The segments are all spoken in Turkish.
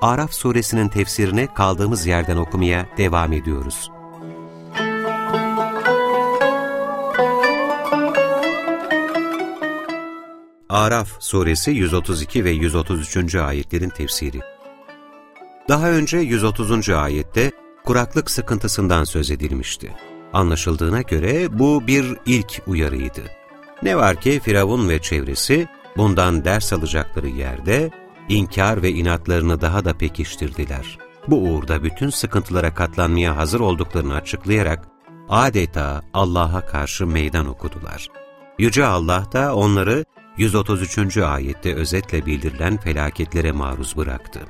Araf suresinin tefsirini kaldığımız yerden okumaya devam ediyoruz. Araf suresi 132 ve 133. ayetlerin tefsiri. Daha önce 130. ayette kuraklık sıkıntısından söz edilmişti. Anlaşıldığına göre bu bir ilk uyarıydı. Ne var ki Firavun ve çevresi bundan ders alacakları yerde inkar ve inatlarını daha da pekiştirdiler. Bu uğurda bütün sıkıntılara katlanmaya hazır olduklarını açıklayarak adeta Allah'a karşı meydan okudular. Yüce Allah da onları 133. ayette özetle bildirilen felaketlere maruz bıraktı.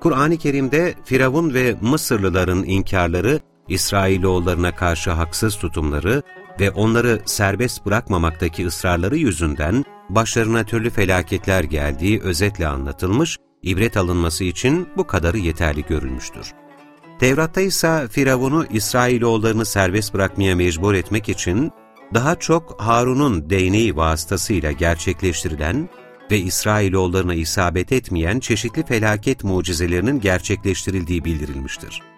Kur'an-ı Kerim'de Firavun ve Mısırlıların inkarları, İsrailoğullarına karşı haksız tutumları ve onları serbest bırakmamaktaki ısrarları yüzünden başlarına türlü felaketler geldiği özetle anlatılmış, ibret alınması için bu kadarı yeterli görülmüştür. Tevrat'ta ise Firavun'u İsrailoğullarını serbest bırakmaya mecbur etmek için daha çok Harun'un değneği vasıtasıyla gerçekleştirilen ve İsrailoğullarına isabet etmeyen çeşitli felaket mucizelerinin gerçekleştirildiği bildirilmiştir.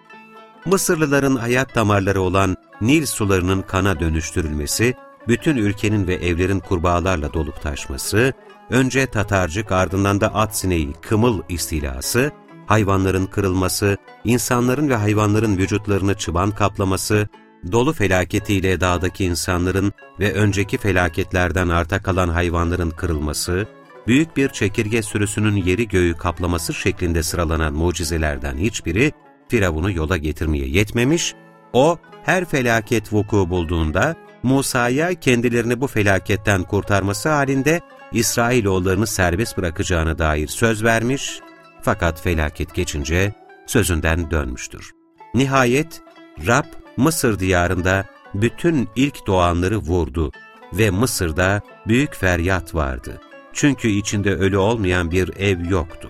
Mısırlıların hayat damarları olan Nil sularının kana dönüştürülmesi, bütün ülkenin ve evlerin kurbağalarla dolup taşması, önce Tatarcık ardından da at sineği, kımıl istilası, hayvanların kırılması, insanların ve hayvanların vücutlarını çıban kaplaması, dolu felaketiyle dağdaki insanların ve önceki felaketlerden arta kalan hayvanların kırılması, büyük bir çekirge sürüsünün yeri göğü kaplaması şeklinde sıralanan mucizelerden hiçbiri, Firavun'u yola getirmeye yetmemiş, o her felaket vuku bulduğunda Musa'ya kendilerini bu felaketten kurtarması halinde İsrailoğullarını serbest bırakacağına dair söz vermiş fakat felaket geçince sözünden dönmüştür. Nihayet Rab Mısır diyarında bütün ilk doğanları vurdu ve Mısır'da büyük feryat vardı. Çünkü içinde ölü olmayan bir ev yoktu.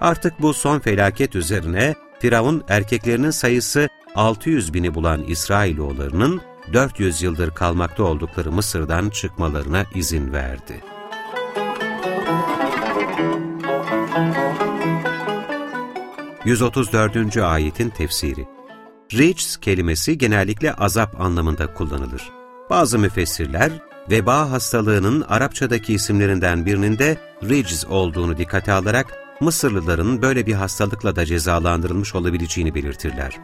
Artık bu son felaket üzerine Firavun erkeklerinin sayısı 600 bini bulan İsrailoğullarının 400 yıldır kalmakta oldukları Mısır'dan çıkmalarına izin verdi. ...134. ayetin tefsiri Rics kelimesi genellikle azap anlamında kullanılır. Bazı müfessirler, veba hastalığının Arapçadaki isimlerinden birinin de Rics olduğunu dikkate alarak Mısırlıların böyle bir hastalıkla da cezalandırılmış olabileceğini belirtirler.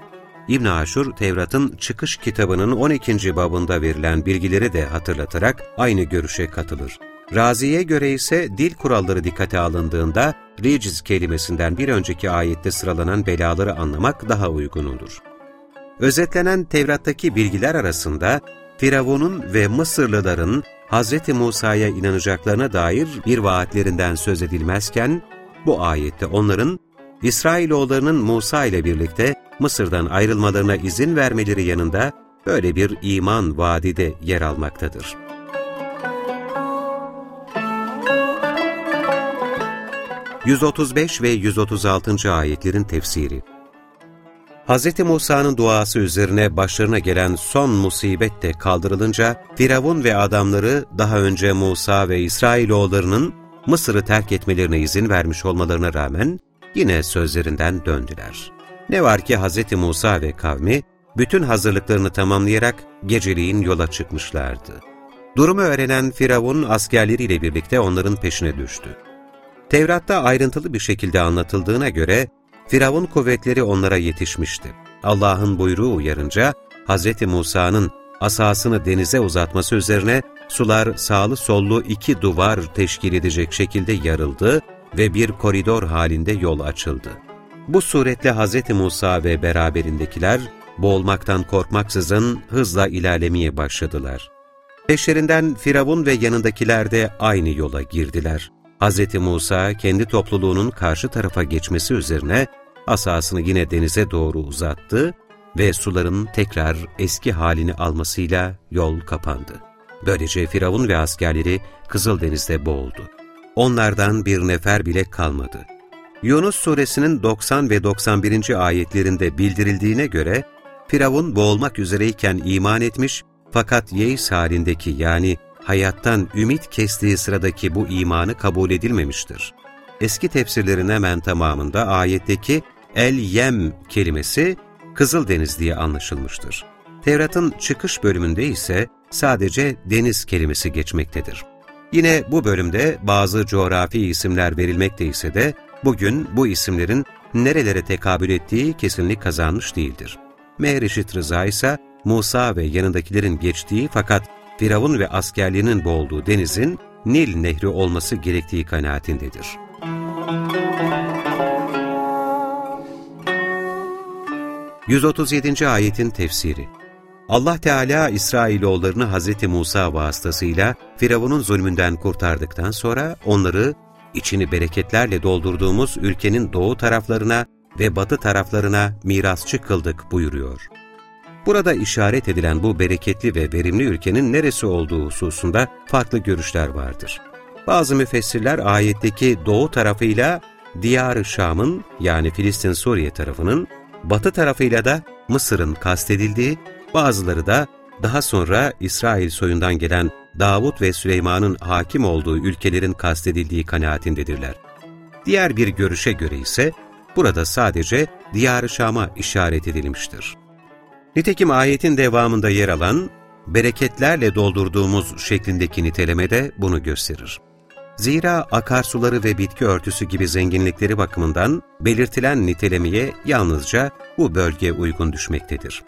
İbn Aşur, Tevrat'ın çıkış kitabının 12. babında verilen bilgileri de hatırlatarak aynı görüşe katılır. Razi'ye göre ise dil kuralları dikkate alındığında riciz kelimesinden bir önceki ayette sıralanan belaları anlamak daha uygun olur. Özetlenen Tevrat'taki bilgiler arasında Firavun'un ve Mısırlıların Hz. Musa'ya inanacaklarına dair bir vaatlerinden söz edilmezken, bu ayette onların İsrailoğullarının Musa ile birlikte Mısır'dan ayrılmalarına izin vermeleri yanında böyle bir iman vaadi de yer almaktadır. ...135 ve 136. ayetlerin tefsiri Hz. Musa'nın duası üzerine başlarına gelen son musibet de kaldırılınca, Firavun ve adamları daha önce Musa ve İsrailoğullarının Mısır'ı terk etmelerine izin vermiş olmalarına rağmen yine sözlerinden döndüler. Ne var ki Hz. Musa ve kavmi bütün hazırlıklarını tamamlayarak geceliğin yola çıkmışlardı. Durumu öğrenen Firavun askerleriyle birlikte onların peşine düştü. Tevrat'ta ayrıntılı bir şekilde anlatıldığına göre Firavun kuvvetleri onlara yetişmişti. Allah'ın buyruğu uyarınca Hz. Musa'nın asasını denize uzatması üzerine sular sağlı sollu iki duvar teşkil edecek şekilde yarıldı ve bir koridor halinde yol açıldı. Bu suretle Hz. Musa ve beraberindekiler boğulmaktan korkmaksızın hızla ilerlemeye başladılar. Peşlerinden Firavun ve yanındakiler de aynı yola girdiler. Hz. Musa kendi topluluğunun karşı tarafa geçmesi üzerine asasını yine denize doğru uzattı ve suların tekrar eski halini almasıyla yol kapandı. Böylece Firavun ve askerleri Kızıldeniz'de boğuldu. Onlardan bir nefer bile kalmadı. Yunus suresinin 90 ve 91. ayetlerinde bildirildiğine göre, Firavun boğulmak üzereyken iman etmiş fakat yeis halindeki yani hayattan ümit kestiği sıradaki bu imanı kabul edilmemiştir. Eski tefsirlerin hemen tamamında ayetteki el-yem kelimesi Kızıldeniz diye anlaşılmıştır. Tevrat'ın çıkış bölümünde ise sadece deniz kelimesi geçmektedir. Yine bu bölümde bazı coğrafi isimler verilmekte ise de bugün bu isimlerin nerelere tekabül ettiği kesinlik kazanmış değildir. Mehrişit Rıza ise Musa ve yanındakilerin geçtiği fakat Firavun ve askerliğinin boğulduğu denizin Nil Nehri olması gerektiği kanaatindedir. 137. ayetin tefsiri Allah Teala İsrailoğullarını Hz. Musa vasıtasıyla Firavun'un zulmünden kurtardıktan sonra onları içini bereketlerle doldurduğumuz ülkenin doğu taraflarına ve batı taraflarına mirasçı kıldık buyuruyor. Burada işaret edilen bu bereketli ve verimli ülkenin neresi olduğu hususunda farklı görüşler vardır. Bazı müfessirler ayetteki doğu tarafıyla Diyar-ı Şam'ın yani Filistin-Suriye tarafının, batı tarafıyla da Mısır'ın kastedildiği, bazıları da daha sonra İsrail soyundan gelen Davut ve Süleyman'ın hakim olduğu ülkelerin kastedildiği kanaatindedirler. Diğer bir görüşe göre ise burada sadece Diyar-ı Şam'a işaret edilmiştir. Nitekim ayetin devamında yer alan, bereketlerle doldurduğumuz şeklindeki niteleme de bunu gösterir. Zira akarsuları ve bitki örtüsü gibi zenginlikleri bakımından belirtilen nitelemeye yalnızca bu bölge uygun düşmektedir.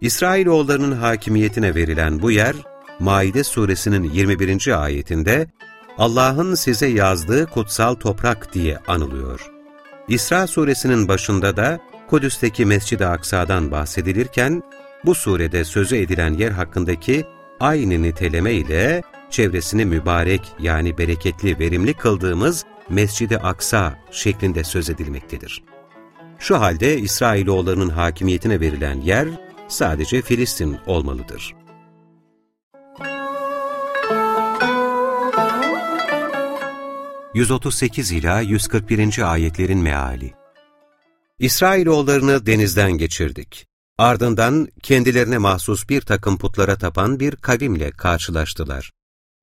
İsrailoğullarının hakimiyetine verilen bu yer, Maide suresinin 21. ayetinde Allah'ın size yazdığı kutsal toprak diye anılıyor. İsra suresinin başında da Kudüs'teki Mescid-i Aksa'dan bahsedilirken, bu surede sözü edilen yer hakkındaki aynı niteleme ile çevresini mübarek yani bereketli, verimli kıldığımız Mescid-i Aksa şeklinde söz edilmektedir. Şu halde İsrailoğullarının hakimiyetine verilen yer sadece Filistin olmalıdır. 138 ila 141. ayetlerin meali. İsrailoğullarını denizden geçirdik. Ardından kendilerine mahsus bir takım putlara tapan bir kavimle karşılaştılar.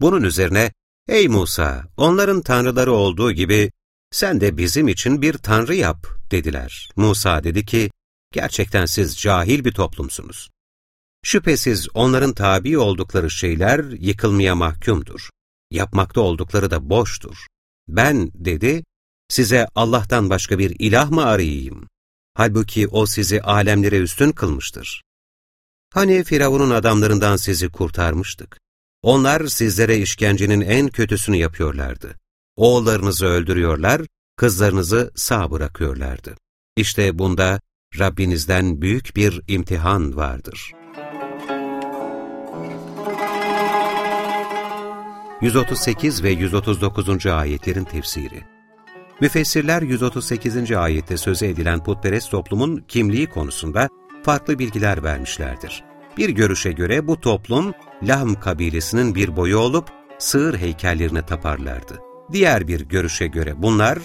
Bunun üzerine, ''Ey Musa, onların tanrıları olduğu gibi sen de bizim için bir tanrı yap.'' dediler. Musa dedi ki, ''Gerçekten siz cahil bir toplumsunuz. Şüphesiz onların tabi oldukları şeyler yıkılmaya mahkumdur. Yapmakta oldukları da boştur. Ben, dedi, size Allah'tan başka bir ilah mı arayayım? Halbuki o sizi alemlere üstün kılmıştır. Hani Firavun'un adamlarından sizi kurtarmıştık. Onlar sizlere işkencenin en kötüsünü yapıyorlardı. Oğullarınızı öldürüyorlar, kızlarınızı sağ bırakıyorlardı. İşte bunda Rabbinizden büyük bir imtihan vardır. 138 ve 139. ayetlerin tefsiri Müfessirler 138. ayette söze edilen putperest toplumun kimliği konusunda farklı bilgiler vermişlerdir. Bir görüşe göre bu toplum Lahm kabilesinin bir boyu olup sığır heykellerine taparlardı. Diğer bir görüşe göre bunlar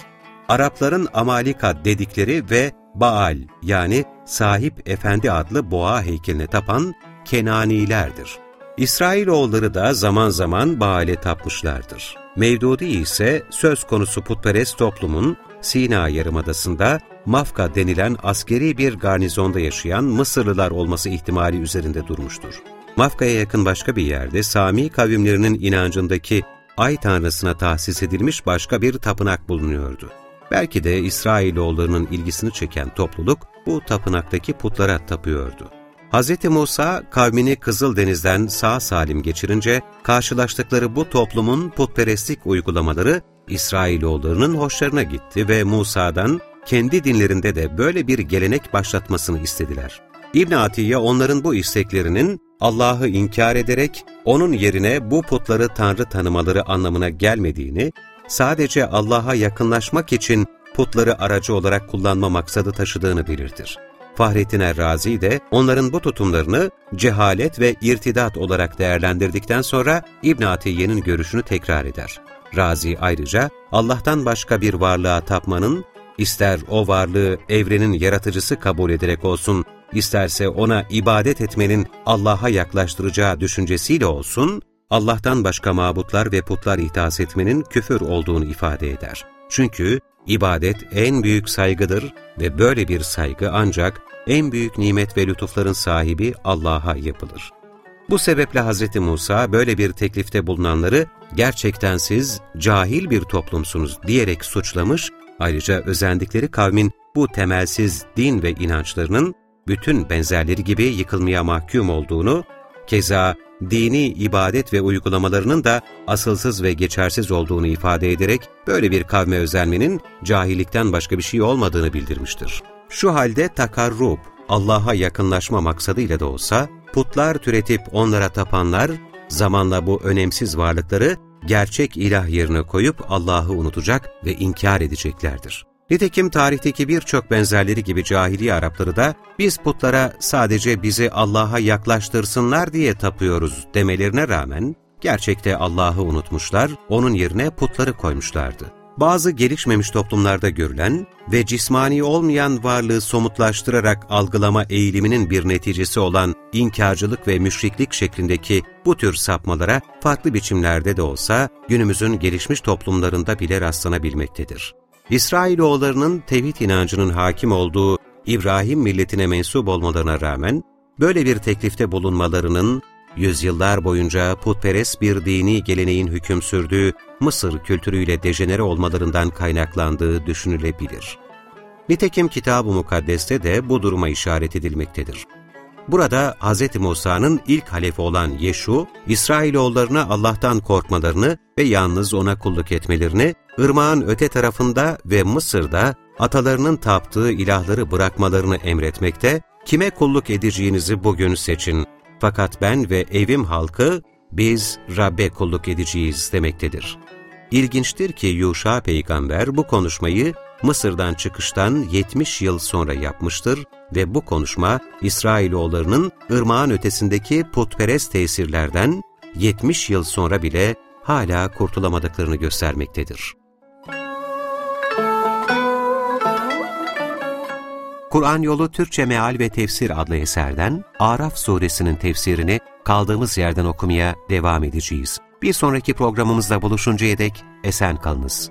Arapların Amalika dedikleri ve Baal yani Sahip Efendi adlı boğa heykeline tapan Kenanilerdir. İsrailoğulları da zaman zaman Baal'e tapmışlardır. Mevdudi ise söz konusu putperest toplumun Sina Yarımadası'nda Mafka denilen askeri bir garnizonda yaşayan Mısırlılar olması ihtimali üzerinde durmuştur. Mafka'ya yakın başka bir yerde Sami kavimlerinin inancındaki ay tanrısına tahsis edilmiş başka bir tapınak bulunuyordu. Belki de İsrailoğullarının ilgisini çeken topluluk bu tapınaktaki putlara tapıyordu. Hz. Musa kavmini Kızıldeniz'den sağ salim geçirince karşılaştıkları bu toplumun putperestlik uygulamaları İsrailoğullarının hoşlarına gitti ve Musa'dan kendi dinlerinde de böyle bir gelenek başlatmasını istediler. İbn Atiye onların bu isteklerinin Allah'ı inkar ederek onun yerine bu putları tanrı tanımaları anlamına gelmediğini, sadece Allah'a yakınlaşmak için putları aracı olarak kullanma maksadı taşıdığını belirtir. Fahrettin Errazi de onların bu tutumlarını cehalet ve irtidat olarak değerlendirdikten sonra İbn Atiye'nin görüşünü tekrar eder. Razi ayrıca Allah'tan başka bir varlığa tapmanın, ister o varlığı evrenin yaratıcısı kabul ederek olsun, isterse ona ibadet etmenin Allah'a yaklaştıracağı düşüncesiyle olsun, Allah'tan başka mabutlar ve putlar ihdas etmenin küfür olduğunu ifade eder. Çünkü ibadet en büyük saygıdır ve böyle bir saygı ancak en büyük nimet ve lütufların sahibi Allah'a yapılır. Bu sebeple Hz. Musa böyle bir teklifte bulunanları gerçekten siz cahil bir toplumsunuz diyerek suçlamış, ayrıca özendikleri kavmin bu temelsiz din ve inançlarının bütün benzerleri gibi yıkılmaya mahkum olduğunu, keza dini ibadet ve uygulamalarının da asılsız ve geçersiz olduğunu ifade ederek böyle bir kavme özenmenin cahillikten başka bir şey olmadığını bildirmiştir. Şu halde takarrub, Allah'a yakınlaşma maksadıyla da olsa, putlar türetip onlara tapanlar, zamanla bu önemsiz varlıkları gerçek ilah yerine koyup Allah'ı unutacak ve inkar edeceklerdir. Nitekim tarihteki birçok benzerleri gibi cahiliye Arapları da biz putlara sadece bizi Allah'a yaklaştırsınlar diye tapıyoruz demelerine rağmen gerçekte Allah'ı unutmuşlar, onun yerine putları koymuşlardı. Bazı gelişmemiş toplumlarda görülen ve cismani olmayan varlığı somutlaştırarak algılama eğiliminin bir neticesi olan inkarcılık ve müşriklik şeklindeki bu tür sapmalara farklı biçimlerde de olsa günümüzün gelişmiş toplumlarında bile rastlanabilmektedir. İsrailoğullarının tevhid inancının hakim olduğu İbrahim milletine mensup olmalarına rağmen, böyle bir teklifte bulunmalarının, yüzyıllar boyunca putperest bir dini geleneğin hüküm sürdüğü Mısır kültürüyle dejenere olmalarından kaynaklandığı düşünülebilir. Nitekim Kitab-ı Mukaddes'te de bu duruma işaret edilmektedir. Burada Hz. Musa'nın ilk halefi olan Yeşu, İsrailoğullarına Allah'tan korkmalarını ve yalnız O'na kulluk etmelerini, ırmağın öte tarafında ve Mısır'da atalarının taptığı ilahları bırakmalarını emretmekte, kime kulluk edeceğinizi bugün seçin. Fakat ben ve evim halkı, biz Rab'be kulluk edeceğiz demektedir. İlginçtir ki Yuşa peygamber bu konuşmayı Mısır'dan çıkıştan 70 yıl sonra yapmıştır ve bu konuşma İsrailoğullarının ırmağın ötesindeki putperest tesirlerden 70 yıl sonra bile hala kurtulamadıklarını göstermektedir. Kur'an Yolu Türkçe Meal ve Tefsir adlı eserden Araf suresinin tefsirini kaldığımız yerden okumaya devam edeceğiz. Bir sonraki programımızda buluşuncaya dek esen kalınız.